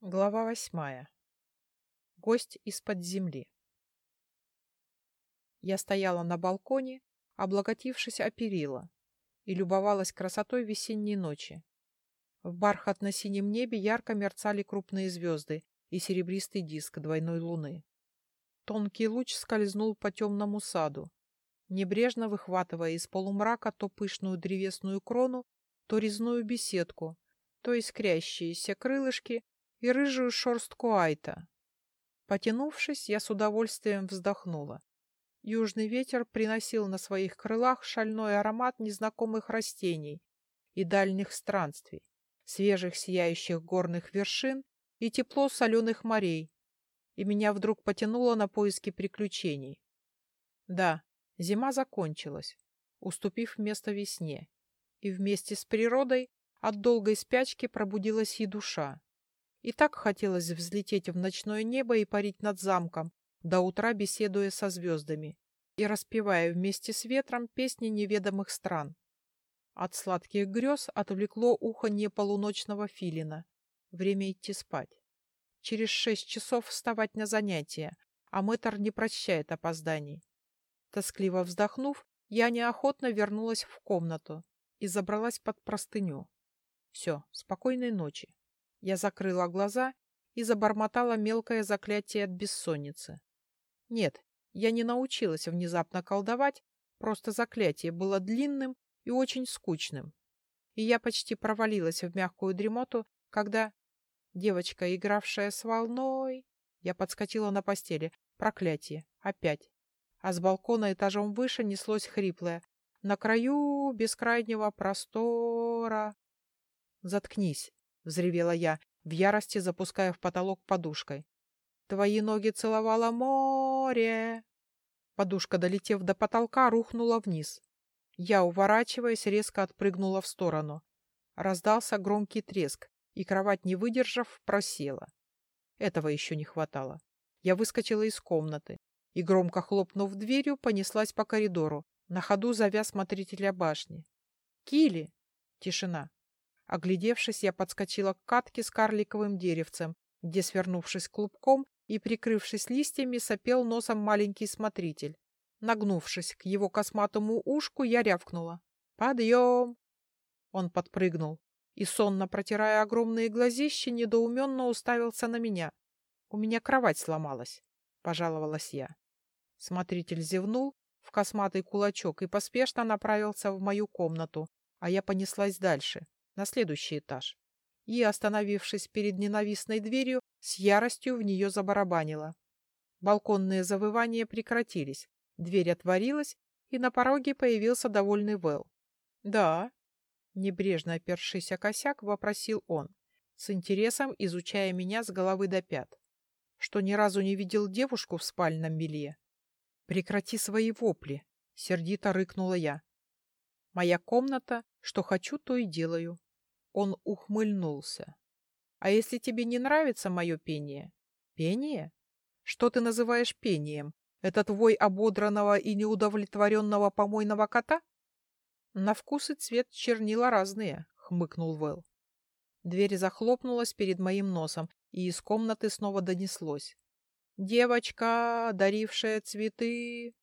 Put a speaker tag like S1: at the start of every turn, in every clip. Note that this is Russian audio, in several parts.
S1: Глава восьмая. Гость из-под земли. Я стояла на балконе, облокотившись о перила, и любовалась красотой весенней ночи. В бархатно-синем небе ярко мерцали крупные звезды и серебристый диск двойной луны. Тонкий луч скользнул по темному саду, небрежно выхватывая из полумрака то пышную древесную крону, то резную беседку, то искрящиеся крылышки и рыжую шерстку Айта. Потянувшись, я с удовольствием вздохнула. Южный ветер приносил на своих крылах шальной аромат незнакомых растений и дальних странствий, свежих сияющих горных вершин и тепло соленых морей, и меня вдруг потянуло на поиски приключений. Да, зима закончилась, уступив место весне, и вместе с природой от долгой спячки пробудилась и душа. И так хотелось взлететь в ночное небо и парить над замком, до утра беседуя со звездами и распевая вместе с ветром песни неведомых стран. От сладких грез отвлекло ухо не полуночного филина. Время идти спать. Через шесть часов вставать на занятия, а мэтр не прощает опозданий. Тоскливо вздохнув, я неохотно вернулась в комнату и забралась под простыню. Все, спокойной ночи. Я закрыла глаза и забормотала мелкое заклятие от бессонницы. Нет, я не научилась внезапно колдовать, просто заклятие было длинным и очень скучным. И я почти провалилась в мягкую дремоту, когда девочка, игравшая с волной... Я подскочила на постели. Проклятие. Опять. А с балкона этажом выше неслось хриплое. На краю бескрайнего простора. Заткнись. — взревела я, в ярости запуская в потолок подушкой. «Твои ноги целовало море!» Подушка, долетев до потолка, рухнула вниз. Я, уворачиваясь, резко отпрыгнула в сторону. Раздался громкий треск, и кровать, не выдержав, просела. Этого еще не хватало. Я выскочила из комнаты и, громко хлопнув дверью, понеслась по коридору, на ходу зовя смотрителя башни. «Кили!» Тишина. Оглядевшись, я подскочила к катке с карликовым деревцем, где, свернувшись клубком и прикрывшись листьями, сопел носом маленький смотритель. Нагнувшись к его косматому ушку, я рявкнула. «Подъем!» Он подпрыгнул и, сонно протирая огромные глазища, недоуменно уставился на меня. «У меня кровать сломалась», — пожаловалась я. Смотритель зевнул в косматый кулачок и поспешно направился в мою комнату, а я понеслась дальше на следующий этаж и, остановившись перед ненавистной дверью, с яростью в нее забарабанила. Балконные завывания прекратились, дверь отворилась, и на пороге появился довольный Вэл. «Да», — небрежно опершись о косяк, вопросил он, с интересом изучая меня с головы до пят. «Что ни разу не видел девушку в спальном белье?» «Прекрати свои вопли!» — сердито рыкнула я. «Моя комната, что хочу, то и делаю. Он ухмыльнулся. «А если тебе не нравится мое пение?» «Пение? Что ты называешь пением? Это твой ободранного и неудовлетворенного помойного кота?» «На вкус и цвет чернила разные», — хмыкнул Вэл. Дверь захлопнулась перед моим носом, и из комнаты снова донеслось. «Девочка, дарившая цветы...»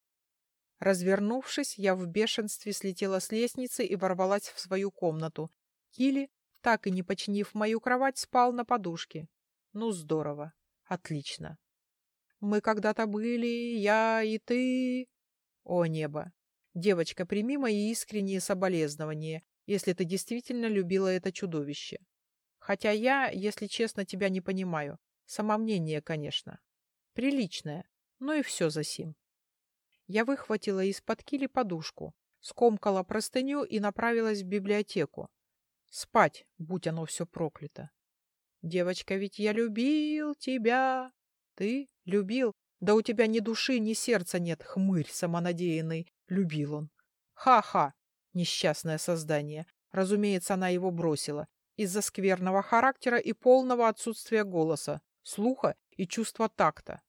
S1: Развернувшись, я в бешенстве слетела с лестницы и ворвалась в свою комнату. Кили так и не починив мою кровать, спал на подушке. Ну, здорово. Отлично. Мы когда-то были, я и ты... О, небо! Девочка, прими мои искренние соболезнования, если ты действительно любила это чудовище. Хотя я, если честно, тебя не понимаю. Самомнение, конечно. Приличное, но и все за сим. Я выхватила из-под кили подушку, скомкала простыню и направилась в библиотеку, Спать, будь оно все проклято. Девочка, ведь я любил тебя. Ты любил? Да у тебя ни души, ни сердца нет, хмырь самонадеянный. Любил он. Ха-ха, несчастное создание. Разумеется, она его бросила. Из-за скверного характера и полного отсутствия голоса, слуха и чувства такта.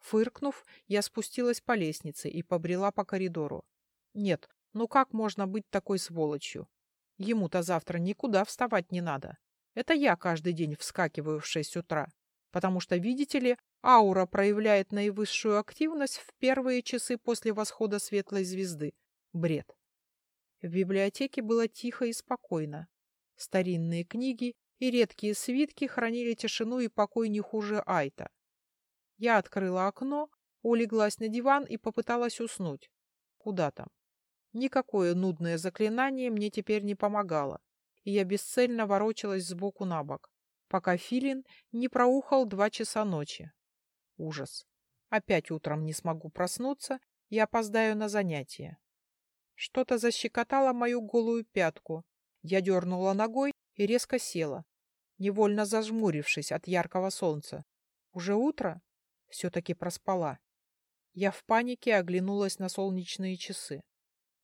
S1: Фыркнув, я спустилась по лестнице и побрела по коридору. Нет, ну как можно быть такой сволочью? Ему-то завтра никуда вставать не надо. Это я каждый день вскакиваю в шесть утра, потому что, видите ли, аура проявляет наивысшую активность в первые часы после восхода светлой звезды. Бред. В библиотеке было тихо и спокойно. Старинные книги и редкие свитки хранили тишину и покой не хуже Айта. Я открыла окно, улеглась на диван и попыталась уснуть. Куда там? Никакое нудное заклинание мне теперь не помогало, и я бесцельно ворочалась сбоку на бок, пока Филин не проухал два часа ночи. Ужас. Опять утром не смогу проснуться и опоздаю на занятия. Что-то защекотало мою голую пятку. Я дернула ногой и резко села, невольно зажмурившись от яркого солнца. Уже утро? Все-таки проспала. Я в панике оглянулась на солнечные часы.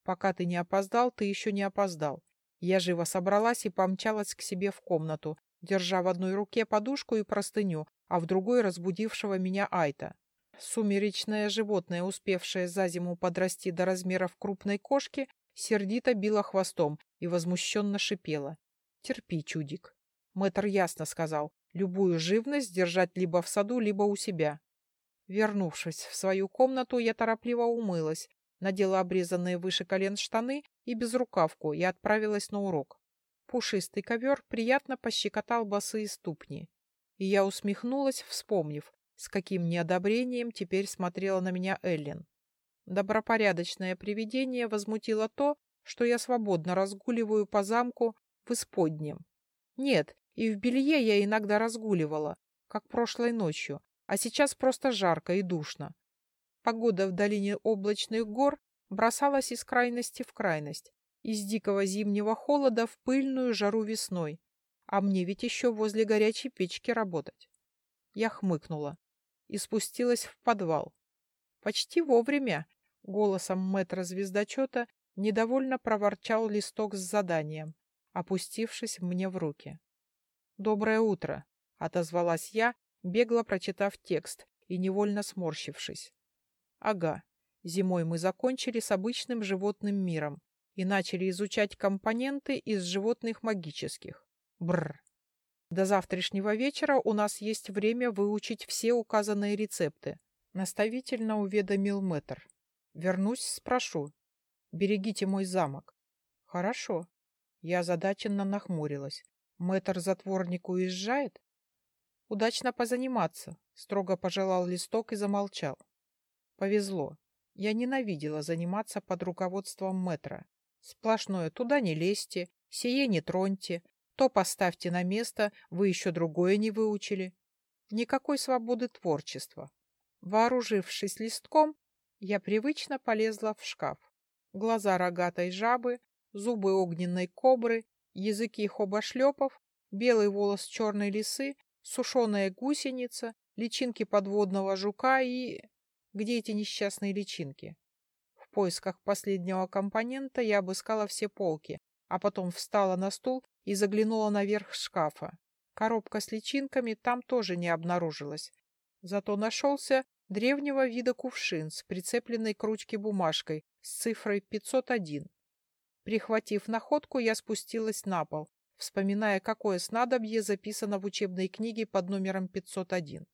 S1: Пока ты не опоздал, ты еще не опоздал. Я живо собралась и помчалась к себе в комнату, держа в одной руке подушку и простыню, а в другой разбудившего меня Айта. Сумеречное животное, успевшее за зиму подрасти до размеров крупной кошки, сердито било хвостом и возмущенно шипело. «Терпи, чудик». Мэтр ясно сказал, любую живность держать либо в саду, либо у себя. Вернувшись в свою комнату, я торопливо умылась, надела обрезанные выше колен штаны и безрукавку и отправилась на урок. Пушистый ковер приятно пощекотал босые ступни. И я усмехнулась, вспомнив, с каким неодобрением теперь смотрела на меня Эллен. Добропорядочное привидение возмутило то, что я свободно разгуливаю по замку в исподнем. Нет, и в белье я иногда разгуливала, как прошлой ночью, а сейчас просто жарко и душно. Погода в долине облачных гор бросалась из крайности в крайность, из дикого зимнего холода в пыльную жару весной, а мне ведь еще возле горячей печки работать. Я хмыкнула и спустилась в подвал. Почти вовремя голосом мэтра звездочета недовольно проворчал листок с заданием, опустившись мне в руки. «Доброе утро!» — отозвалась я, бегло прочитав текст и невольно сморщившись. «Ага, зимой мы закончили с обычным животным миром и начали изучать компоненты из животных магических. Бррр. До завтрашнего вечера у нас есть время выучить все указанные рецепты. Наставительно уведомил мэтр. Вернусь, спрошу. Берегите мой замок. Хорошо. Я озадаченно нахмурилась. Мэтр-затворник уезжает? Удачно позаниматься, строго пожелал листок и замолчал. Повезло. Я ненавидела заниматься под руководством мэтра. Сплошное «туда не лезьте», «сие не троньте», то поставьте на место, вы еще другое не выучили. Никакой свободы творчества. Вооружившись листком, я привычно полезла в шкаф. Глаза рогатой жабы, зубы огненной кобры, языки хобошлепов, белый волос черной лисы, сушеная гусеница, личинки подводного жука и... Где эти несчастные личинки? В поисках последнего компонента я обыскала все полки, а потом встала на стул и заглянула наверх шкафа. Коробка с личинками там тоже не обнаружилась. Зато нашелся древнего вида кувшин с прицепленной к ручке бумажкой с цифрой 501. Прихватив находку, я спустилась на пол, вспоминая, какое снадобье записано в учебной книге под номером 501.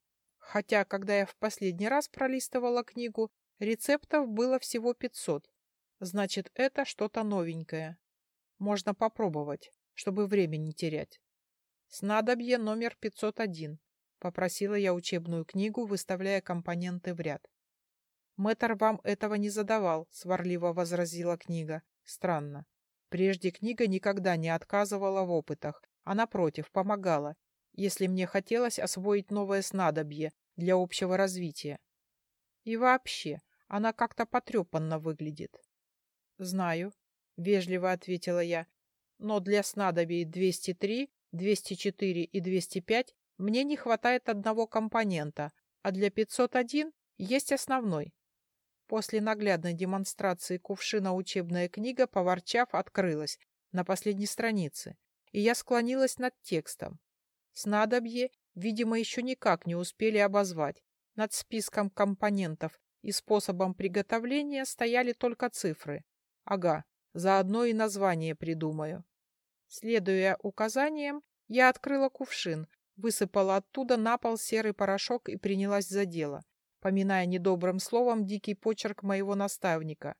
S1: Хотя, когда я в последний раз пролистывала книгу, рецептов было всего 500. Значит, это что-то новенькое. Можно попробовать чтобы время не терять. Снадобье номер 501. Попросила я учебную книгу, выставляя компоненты в ряд. Мэтр вам этого не задавал, сварливо возразила книга. Странно. Прежде книга никогда не отказывала в опытах, а напротив, помогала, если мне хотелось освоить новое снадобье для общего развития. И вообще, она как-то потрепанно выглядит. Знаю, вежливо ответила я, но для снадобий 203, 204 и 205 мне не хватает одного компонента, а для 501 есть основной. После наглядной демонстрации кувшина учебная книга, поворчав, открылась на последней странице, и я склонилась над текстом. Снадобье, видимо, еще никак не успели обозвать. Над списком компонентов и способом приготовления стояли только цифры. Ага, заодно и название придумаю. Следуя указаниям, Я открыла кувшин, высыпала оттуда на пол серый порошок и принялась за дело, поминая недобрым словом дикий почерк моего наставника.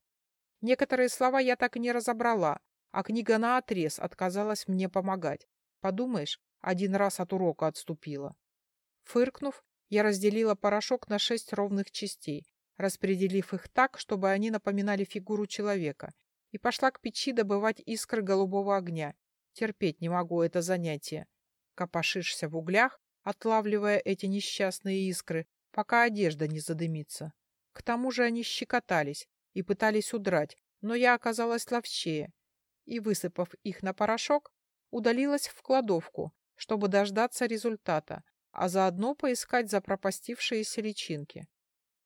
S1: Некоторые слова я так и не разобрала, а книга наотрез отказалась мне помогать. Подумаешь, один раз от урока отступила. Фыркнув, я разделила порошок на шесть ровных частей, распределив их так, чтобы они напоминали фигуру человека, и пошла к печи добывать искры голубого огня. Терпеть не могу это занятие. Копошишься в углях, отлавливая эти несчастные искры, пока одежда не задымится. К тому же они щекотались и пытались удрать, но я оказалась ловчее и, высыпав их на порошок, удалилась в кладовку, чтобы дождаться результата, а заодно поискать запропастившиеся личинки.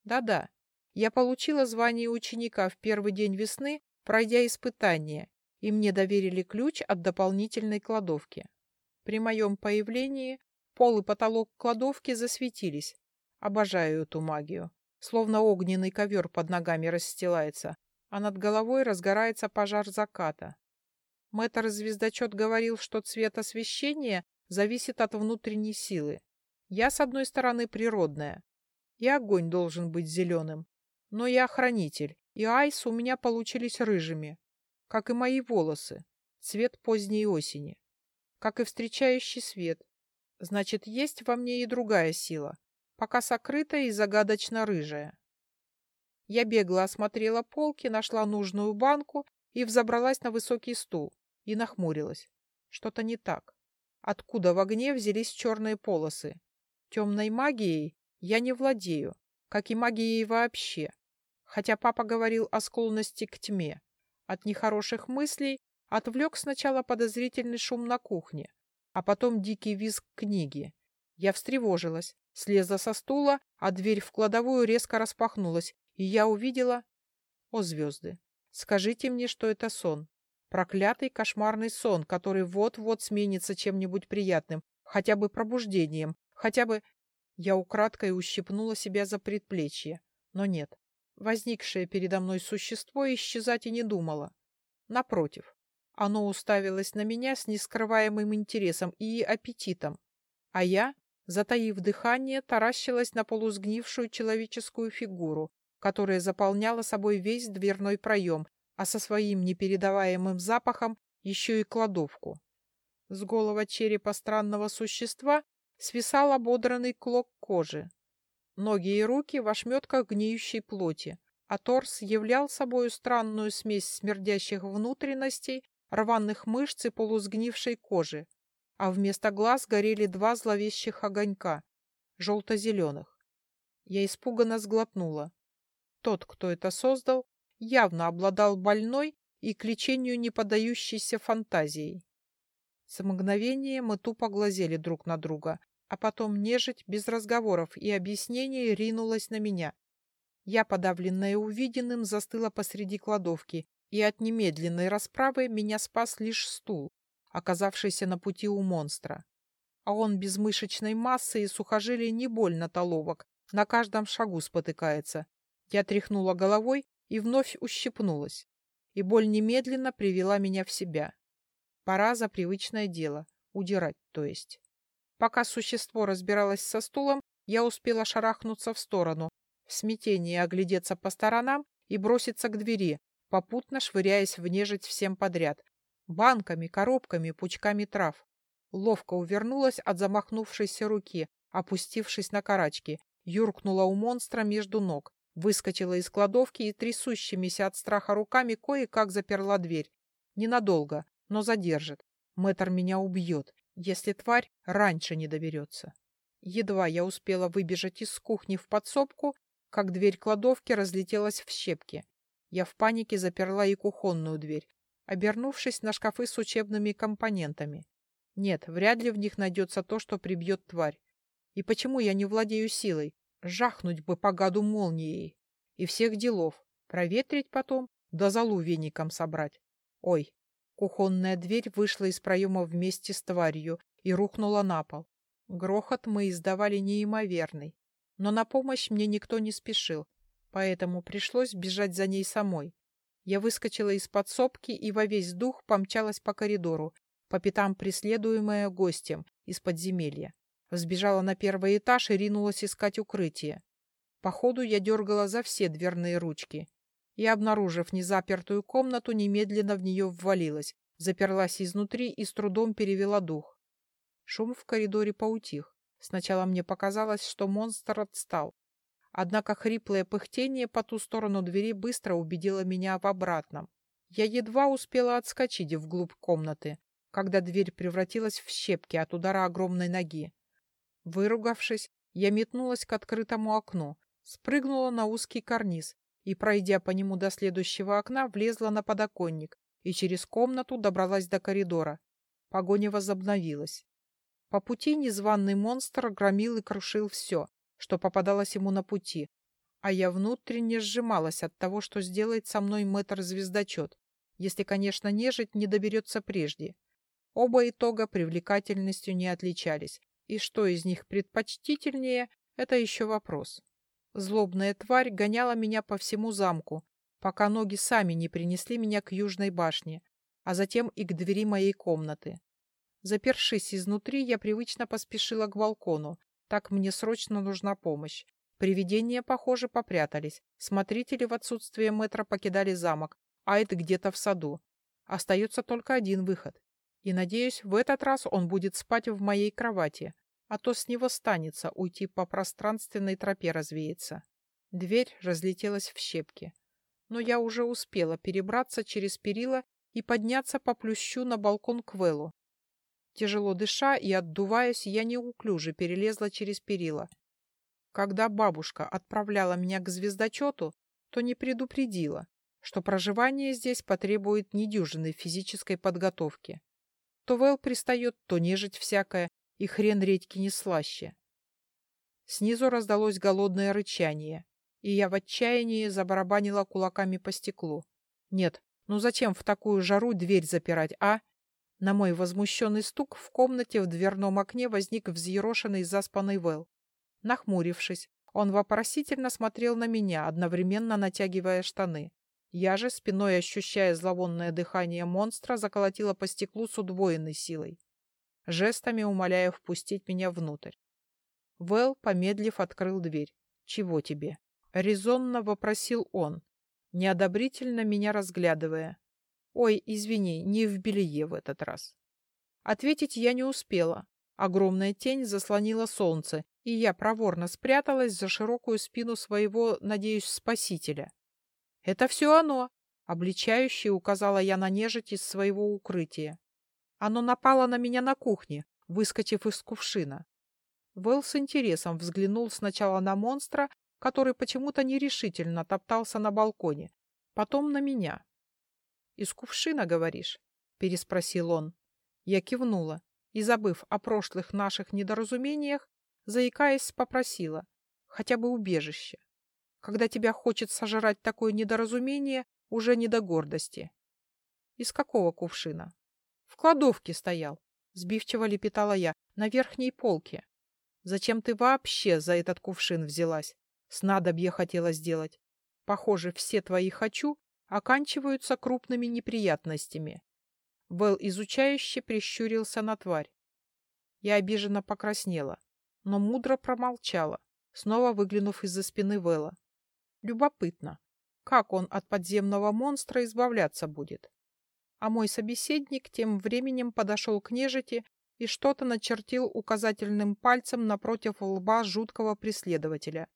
S1: Да-да, я получила звание ученика в первый день весны, пройдя испытание, и мне доверили ключ от дополнительной кладовки. При моем появлении пол и потолок кладовки засветились. Обожаю эту магию. Словно огненный ковер под ногами расстилается, а над головой разгорается пожар заката. Мэтр-звездочет говорил, что цвет освещения зависит от внутренней силы. Я, с одной стороны, природная, и огонь должен быть зеленым. Но я хранитель, и айс у меня получились рыжими, как и мои волосы, цвет поздней осени, как и встречающий свет. Значит, есть во мне и другая сила, пока сокрытая и загадочно рыжая. Я бегло осмотрела полки, нашла нужную банку и взобралась на высокий стул и нахмурилась. Что-то не так. Откуда в огне взялись черные полосы? Темной магией я не владею, как и магией вообще. Хотя папа говорил о склонности к тьме. От нехороших мыслей отвлек сначала подозрительный шум на кухне, а потом дикий визг книги. Я встревожилась, слезла со стула, а дверь в кладовую резко распахнулась, и я увидела... О, звезды! Скажите мне, что это сон. Проклятый кошмарный сон, который вот-вот сменится чем-нибудь приятным, хотя бы пробуждением, хотя бы... Я украдкой ущипнула себя за предплечье. Но нет. Возникшее передо мной существо исчезать и не думало. Напротив, оно уставилось на меня с нескрываемым интересом и аппетитом. А я, затаив дыхание, таращилась на полусгнившую человеческую фигуру, которая заполняла собой весь дверной проем, а со своим непередаваемым запахом еще и кладовку. С голого черепа странного существа свисал ободранный клок кожи. Ноги и руки в ошметках гниющей плоти, а торс являл собою странную смесь смердящих внутренностей, рваных мышц и полусгнившей кожи, а вместо глаз горели два зловещих огонька, желто-зеленых. Я испуганно сглотнула. Тот, кто это создал, явно обладал больной и к лечению не поддающейся фантазией. С мгновения мы тупо глазели друг на друга, а потом нежить без разговоров и объяснений ринулась на меня. Я, подавленная увиденным, застыла посреди кладовки, и от немедленной расправы меня спас лишь стул, оказавшийся на пути у монстра. А он без мышечной массы и сухожилий не больно толовок, на каждом шагу спотыкается. Я тряхнула головой и вновь ущипнулась, и боль немедленно привела меня в себя. Пора за привычное дело, удирать, то есть. Пока существо разбиралось со стулом, я успела шарахнуться в сторону, в смятении оглядеться по сторонам и броситься к двери, попутно швыряясь в нежить всем подряд. Банками, коробками, пучками трав. Ловко увернулась от замахнувшейся руки, опустившись на карачки, юркнула у монстра между ног, Выскочила из кладовки и трясущимися от страха руками кое-как заперла дверь. Ненадолго, но задержит. Мэтр меня убьет, если тварь раньше не доберется. Едва я успела выбежать из кухни в подсобку, как дверь кладовки разлетелась в щепки. Я в панике заперла и кухонную дверь, обернувшись на шкафы с учебными компонентами. Нет, вряд ли в них найдется то, что прибьет тварь. И почему я не владею силой? Жахнуть бы по гаду молнией. И всех делов. Проветрить потом, да залу веником собрать. Ой, кухонная дверь вышла из проема вместе с тварью и рухнула на пол. Грохот мы издавали неимоверный. Но на помощь мне никто не спешил, поэтому пришлось бежать за ней самой. Я выскочила из подсобки и во весь дух помчалась по коридору, по пятам преследуемая гостем из подземелья. Взбежала на первый этаж и ринулась искать укрытие. По ходу я дергала за все дверные ручки и, обнаружив незапертую комнату, немедленно в нее ввалилась, заперлась изнутри и с трудом перевела дух. Шум в коридоре поутих. Сначала мне показалось, что монстр отстал. Однако хриплое пыхтение по ту сторону двери быстро убедило меня в обратном. Я едва успела отскочить вглубь комнаты, когда дверь превратилась в щепки от удара огромной ноги. Выругавшись, я метнулась к открытому окну, спрыгнула на узкий карниз и, пройдя по нему до следующего окна, влезла на подоконник и через комнату добралась до коридора. Погоня возобновилась. По пути незваный монстр громил и крушил все, что попадалось ему на пути, а я внутренне сжималась от того, что сделает со мной мэтр-звездочет, если, конечно, нежить не доберется прежде. Оба итога привлекательностью не отличались, и что из них предпочтительнее, это еще вопрос. Злобная тварь гоняла меня по всему замку, пока ноги сами не принесли меня к южной башне, а затем и к двери моей комнаты. Запершись изнутри, я привычно поспешила к балкону, так мне срочно нужна помощь. Привидения, похоже, попрятались. Смотрители в отсутствие метра покидали замок, а это где-то в саду. Остается только один выход. И, надеюсь, в этот раз он будет спать в моей кровати, а то с него станется уйти по пространственной тропе развеяться. Дверь разлетелась в щепки. Но я уже успела перебраться через перила и подняться по плющу на балкон к Вэллу. Тяжело дыша и отдуваясь, я неуклюже перелезла через перила. Когда бабушка отправляла меня к звездочету, то не предупредила, что проживание здесь потребует недюжинной физической подготовки. То Вэл пристает, то нежить всякая, и хрен редьки не слаще. Снизу раздалось голодное рычание, и я в отчаянии забарабанила кулаками по стеклу. Нет, ну зачем в такую жару дверь запирать, а? На мой возмущенный стук в комнате в дверном окне возник взъерошенный заспанный Вэл. Нахмурившись, он вопросительно смотрел на меня, одновременно натягивая штаны. Я же, спиной ощущая зловонное дыхание монстра, заколотила по стеклу с удвоенной силой, жестами умоляя впустить меня внутрь. Вэл, помедлив, открыл дверь. «Чего тебе?» — резонно вопросил он, неодобрительно меня разглядывая. «Ой, извини, не в белье в этот раз». Ответить я не успела. Огромная тень заслонила солнце, и я проворно спряталась за широкую спину своего, надеюсь, спасителя. «Это все оно!» — обличающе указала я на нежить из своего укрытия. Оно напало на меня на кухне, выскочив из кувшина. Вэл с интересом взглянул сначала на монстра, который почему-то нерешительно топтался на балконе, потом на меня. «Из кувшина, говоришь?» — переспросил он. Я кивнула и, забыв о прошлых наших недоразумениях, заикаясь, попросила хотя бы убежище. Когда тебя хочет сожрать такое недоразумение, уже не до гордости. Из какого кувшина? В кладовке стоял, сбивчиво лепетала я, на верхней полке. Зачем ты вообще за этот кувшин взялась? Снадобье хотела сделать. Похоже, все твои «хочу» оканчиваются крупными неприятностями. Вэл изучающе прищурился на тварь. Я обиженно покраснела, но мудро промолчала, снова выглянув из-за спины Вэлла. Любопытно, как он от подземного монстра избавляться будет. А мой собеседник тем временем подошел к нежити и что-то начертил указательным пальцем напротив лба жуткого преследователя.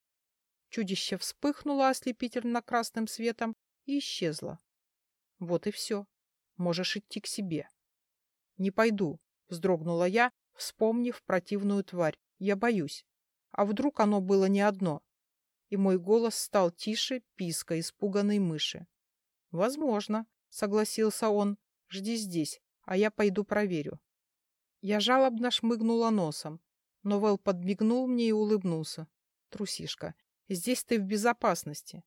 S1: Чудище вспыхнуло ослепительно красным светом и исчезло. Вот и все. Можешь идти к себе. Не пойду, вздрогнула я, вспомнив противную тварь. Я боюсь. А вдруг оно было не одно? И мой голос стал тише писка испуганной мыши. «Возможно», — согласился он. «Жди здесь, а я пойду проверю». Я жалобно шмыгнула носом, но Вэл подмигнул мне и улыбнулся. «Трусишка, здесь ты в безопасности».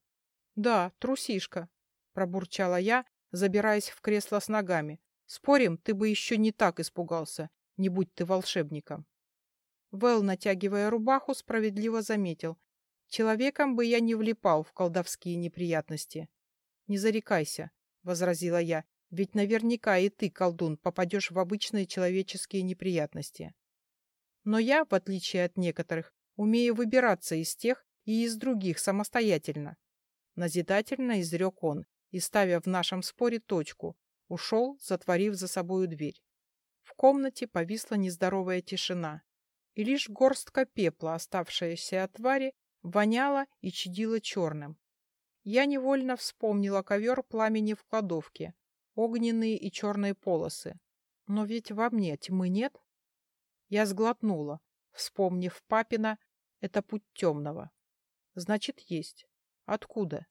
S1: «Да, трусишка», — пробурчала я, забираясь в кресло с ногами. «Спорим, ты бы еще не так испугался, не будь ты волшебником». Вэл, натягивая рубаху, справедливо заметил. Человеком бы я не влипал в колдовские неприятности. — Не зарекайся, — возразила я. Ведь наверняка и ты, колдун, попадешь в обычные человеческие неприятности. Но я, в отличие от некоторых, умею выбираться из тех и из других самостоятельно. Назидательно изрек он и, ставя в нашем споре точку, ушел, затворив за собою дверь. В комнате повисла нездоровая тишина, и лишь горстка пепла, оставшаяся от твари, воняла и чадила черным. Я невольно вспомнила ковер пламени в кладовке, огненные и черные полосы. Но ведь во мне тьмы нет. Я сглотнула, вспомнив папина, это путь темного. Значит, есть. Откуда?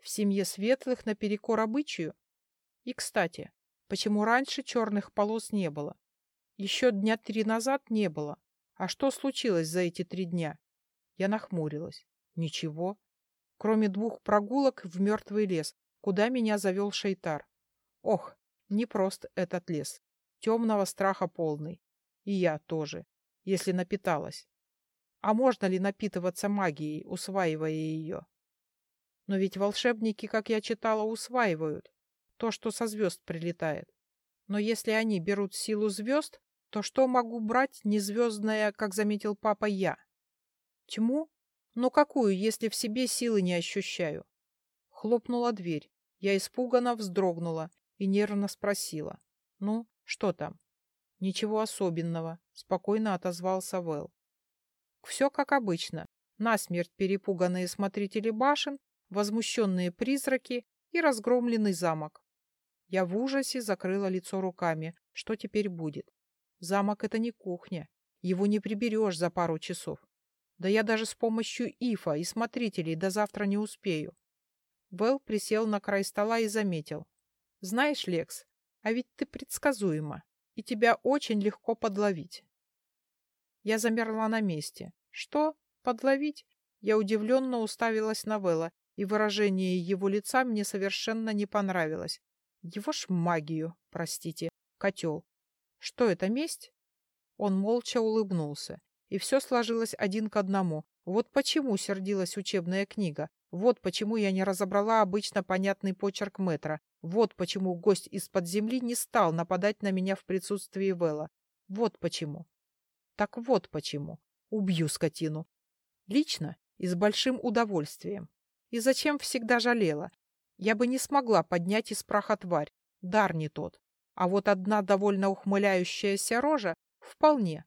S1: В семье светлых наперекор обычаю? И, кстати, почему раньше черных полос не было? Еще дня три назад не было. А что случилось за эти три дня? Я нахмурилась. Ничего. Кроме двух прогулок в мертвый лес, куда меня завел Шейтар. Ох, непрост этот лес. Темного страха полный. И я тоже, если напиталась. А можно ли напитываться магией, усваивая ее? Но ведь волшебники, как я читала, усваивают то, что со звезд прилетает. Но если они берут силу звезд, то что могу брать незвездное, как заметил папа, я? Тьму? Но какую, если в себе силы не ощущаю? Хлопнула дверь. Я испуганно вздрогнула и нервно спросила. «Ну, что там?» «Ничего особенного», — спокойно отозвался Вэл. «Все как обычно. Насмерть перепуганные смотрители башен, возмущенные призраки и разгромленный замок. Я в ужасе закрыла лицо руками. Что теперь будет? Замок — это не кухня. Его не приберешь за пару часов. Да я даже с помощью ифа и смотрителей до завтра не успею. Вэл присел на край стола и заметил. Знаешь, Лекс, а ведь ты предсказуема, и тебя очень легко подловить. Я замерла на месте. Что? Подловить? Я удивленно уставилась на Вэлла, и выражение его лица мне совершенно не понравилось. Его ж магию, простите, котел. Что это, месть? Он молча улыбнулся, и все сложилось один к одному. Вот почему сердилась учебная книга, вот почему я не разобрала обычно понятный почерк метра, вот почему гость из-под земли не стал нападать на меня в присутствии Вэлла. Вот почему. Так вот почему. Убью скотину. Лично и с большим удовольствием. И зачем всегда жалела? Я бы не смогла поднять из праха тварь. Дар не тот. А вот одна довольно ухмыляющаяся рожа — вполне.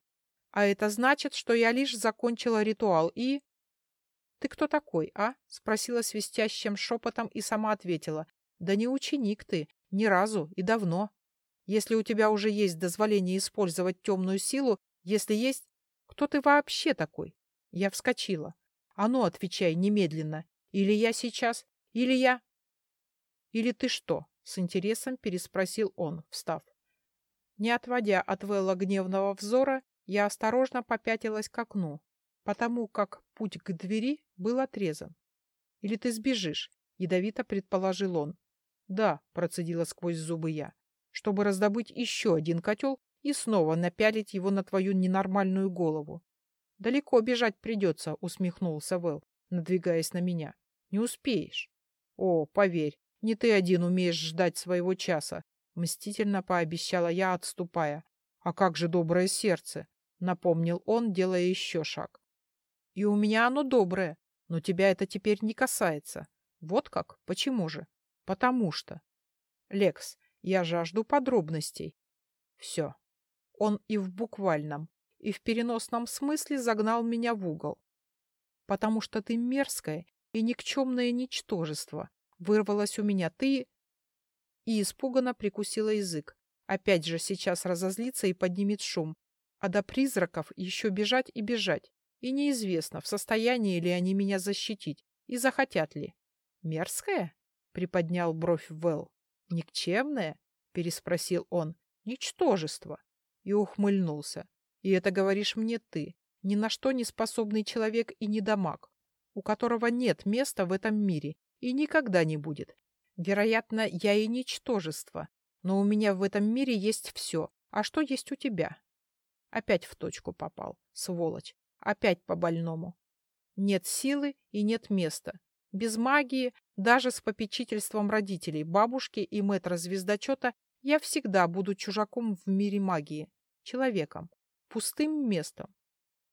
S1: А это значит, что я лишь закончила ритуал и... «Ты кто такой, а?» — спросила свистящим шепотом и сама ответила. Да не ученик ты, ни разу и давно. Если у тебя уже есть дозволение использовать темную силу, если есть... Кто ты вообще такой? Я вскочила. А ну, отвечай немедленно. Или я сейчас, или я... Или ты что? С интересом переспросил он, встав. Не отводя от Вэлла гневного взора, я осторожно попятилась к окну, потому как путь к двери был отрезан. Или ты сбежишь, ядовито предположил он. «Да», — процедила сквозь зубы я, «чтобы раздобыть еще один котел и снова напялить его на твою ненормальную голову». «Далеко бежать придется», — усмехнулся Вэл, надвигаясь на меня. «Не успеешь». «О, поверь, не ты один умеешь ждать своего часа», — мстительно пообещала я, отступая. «А как же доброе сердце?» — напомнил он, делая еще шаг. «И у меня оно доброе, но тебя это теперь не касается. Вот как? Почему же?» Потому что... Лекс, я жажду подробностей. Все. Он и в буквальном, и в переносном смысле загнал меня в угол. Потому что ты мерзкое и никчемное ничтожество. Вырвалось у меня ты... И испуганно прикусила язык. Опять же сейчас разозлится и поднимет шум. А до призраков еще бежать и бежать. И неизвестно, в состоянии ли они меня защитить и захотят ли. Мерзкая? — приподнял бровь Вэл. «Никчемное?» — переспросил он. «Ничтожество!» И ухмыльнулся. «И это говоришь мне ты, ни на что не способный человек и недомаг, у которого нет места в этом мире и никогда не будет. Вероятно, я и ничтожество, но у меня в этом мире есть все. А что есть у тебя?» Опять в точку попал, сволочь. Опять по больному. Нет силы и нет места. Без магии Даже с попечительством родителей, бабушки и мэтра звездочета я всегда буду чужаком в мире магии, человеком, пустым местом.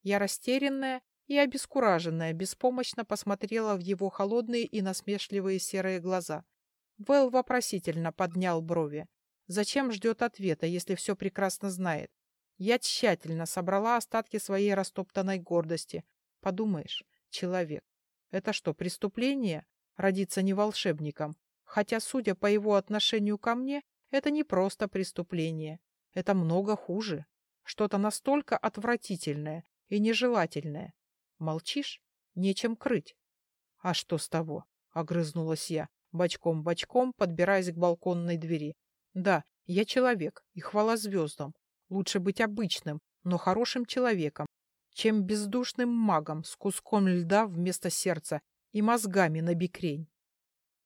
S1: Я растерянная и обескураженная беспомощно посмотрела в его холодные и насмешливые серые глаза. Вэл вопросительно поднял брови. Зачем ждет ответа, если все прекрасно знает? Я тщательно собрала остатки своей растоптанной гордости. Подумаешь, человек. Это что, преступление? Родиться не волшебником. Хотя, судя по его отношению ко мне, это не просто преступление. Это много хуже. Что-то настолько отвратительное и нежелательное. Молчишь? Нечем крыть. А что с того? Огрызнулась я, бочком-бочком подбираясь к балконной двери. Да, я человек, и хвала звездам. Лучше быть обычным, но хорошим человеком, чем бездушным магом с куском льда вместо сердца и мозгами на бикрень.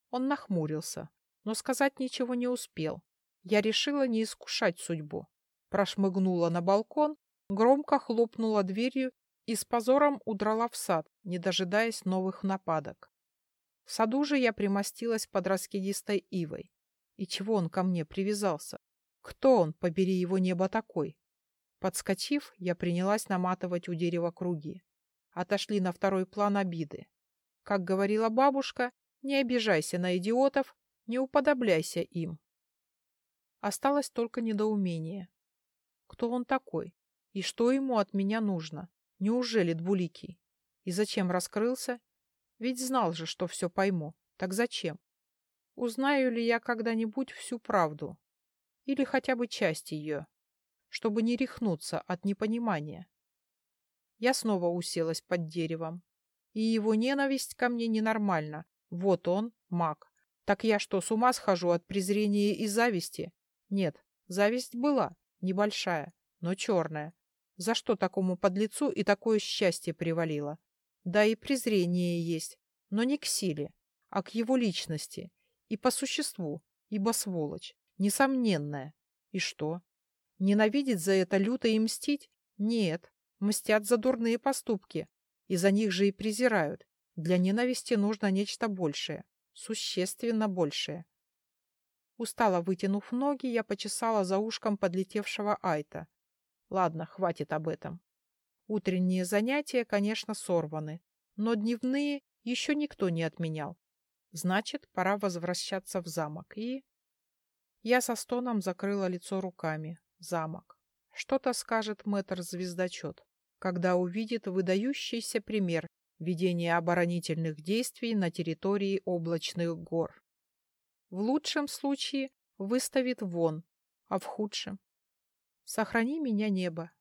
S1: Он нахмурился, но сказать ничего не успел. Я решила не искушать судьбу. Прошмыгнула на балкон, громко хлопнула дверью и с позором удрала в сад, не дожидаясь новых нападок. В саду же я примостилась под раскидистой ивой. И чего он ко мне привязался? Кто он, побери его небо такой? Подскочив, я принялась наматывать у дерева круги. Отошли на второй план обиды. Как говорила бабушка, не обижайся на идиотов, не уподобляйся им. Осталось только недоумение. Кто он такой? И что ему от меня нужно? Неужели Двуликий? И зачем раскрылся? Ведь знал же, что все пойму. Так зачем? Узнаю ли я когда-нибудь всю правду? Или хотя бы часть ее? Чтобы не рехнуться от непонимания. Я снова уселась под деревом. И его ненависть ко мне ненормальна. Вот он, маг. Так я что, с ума схожу от презрения и зависти? Нет, зависть была, небольшая, но черная. За что такому подлецу и такое счастье привалило? Да и презрение есть, но не к силе, а к его личности. И по существу, ибо сволочь, несомненная. И что? Ненавидеть за это люто и мстить? Нет, мстят за дурные поступки. И за них же и презирают. Для ненависти нужно нечто большее, существенно большее. Устало вытянув ноги, я почесала за ушком подлетевшего Айта. Ладно, хватит об этом. Утренние занятия, конечно, сорваны, но дневные еще никто не отменял. Значит, пора возвращаться в замок. И... Я со стоном закрыла лицо руками. Замок. Что-то скажет мэтр-звездочет, когда увидит выдающийся пример ведения оборонительных действий на территории облачных гор. В лучшем случае выставит вон, а в худшем Сохрани меня, небо,